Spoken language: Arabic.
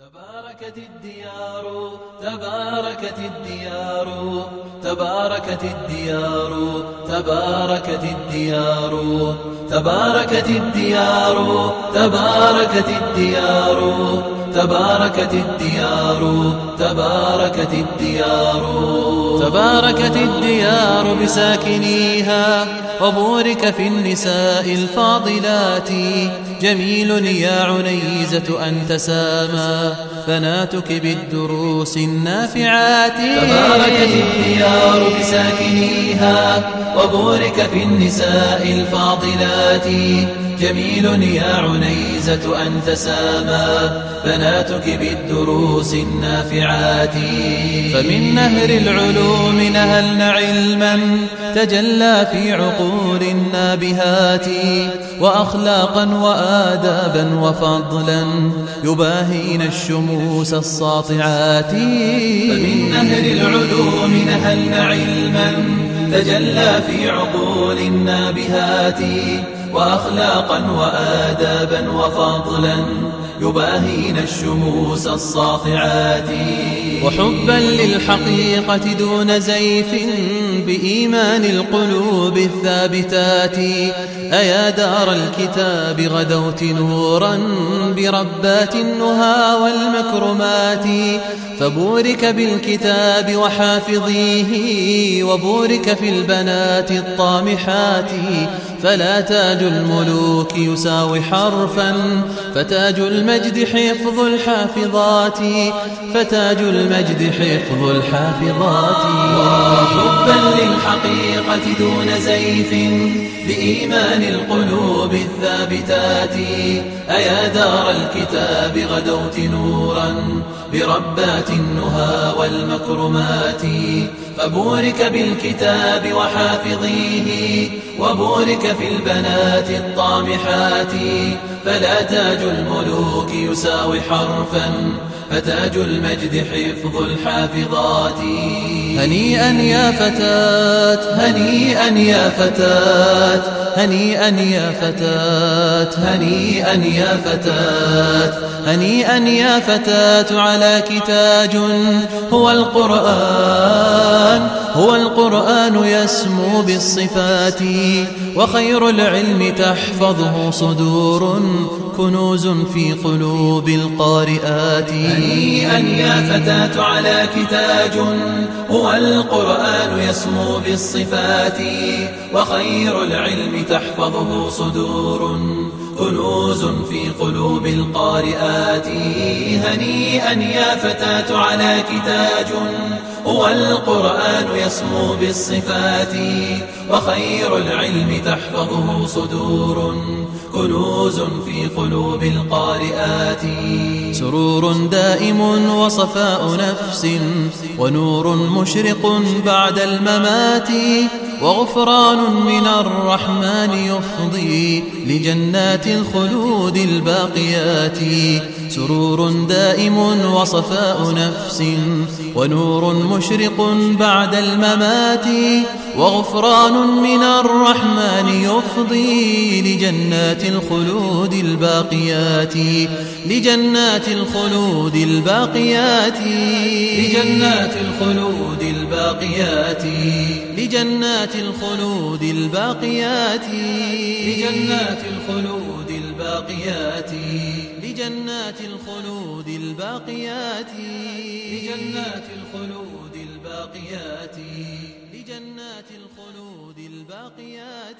تباركت الديار تباركت الديار تباركت الديار تباركت الديار تباركت الديار تباركت الديار. تباركت الديار تباركت الديار تباركت الديار بساكنيها وبورك في النساء الفاضلات. جميل يا عنيزة أنت ساما بناتك بالدروس النافعات. تباركت الديار بساكنيها وبورك في النساء الفاضلات. جميل يا عنيزة أنت ساما بناتك بالدروس النافعات. فمن نهر العلوم نهلن علما تجلى في عقول النابهات. وأخلاقا وآدابا وفضلا يباهين الشموس الساطعات. فمن نهر العلوم نهلن علما تجلى في عقول النابهات. وأخلاقا وآدابا وفضلا يباهين الشموس الساطعات وحبا للحقيقة دون زيف بإيمان القلوب الثابتات. أيا دار الكتاب غدوت نورا بربات النهى والمكرمات. فبورك بالكتاب وحافظيه وبورك في البنات الطامحات. فلا تاج الملوك يساوي حرفا فتاج المجد حفظ الحافظات فتاج المجد حفظ الحافظات. وحبا للحقيقة دون زيف بإيمان القلوب الثابتات. أيا دار الكتاب غدوت نورا بربات النهى والمكرمات. فبورك بالكتاب وحافظيه وبورك في البنات الطامحات. فلا تاج الملوك يساوي حرفا فتاج المجد حفظ الحافظات. هنيئا يا فتاة هنيئا يا فتاة هنيئا يا فتاة هنيئا يا فتاة هنيئا يا فتاة على كتاج هو القرآن. هو القرآن يسمو بالصفات وخير العلم تحفظه صدور كنوز في قلوب القارئات. هنيئا يا فتاة على كتاج هو القرآن يسمو بالصفات وخير العلم تحفظه صدور كنوز في قلوب القارئات. هنيئا يا فتاة على كتاج هو القرآن يسمو بالصفات وخير العلم تحفظه صدور كنوز في قلوب القارئات. سرور دائم وصفاء نفس ونور مشرق بعد الممات وغفران من الرحمن يفضي لجنات الخلود الباقيات. سرور دائم وصفاء نفس ونور مشرق بعد الممات وغفران من الرحمن يفضي لجنات الخلود الباقيات لجنات الخلود الباقيات لجنات الخلود الباقيات لجنات الخلود الباقيات لجنات الخلود الباقيات. لجنات الخلود الباقيات. لجنات الخلود الباقيات. لجنات الخلود الباقيات.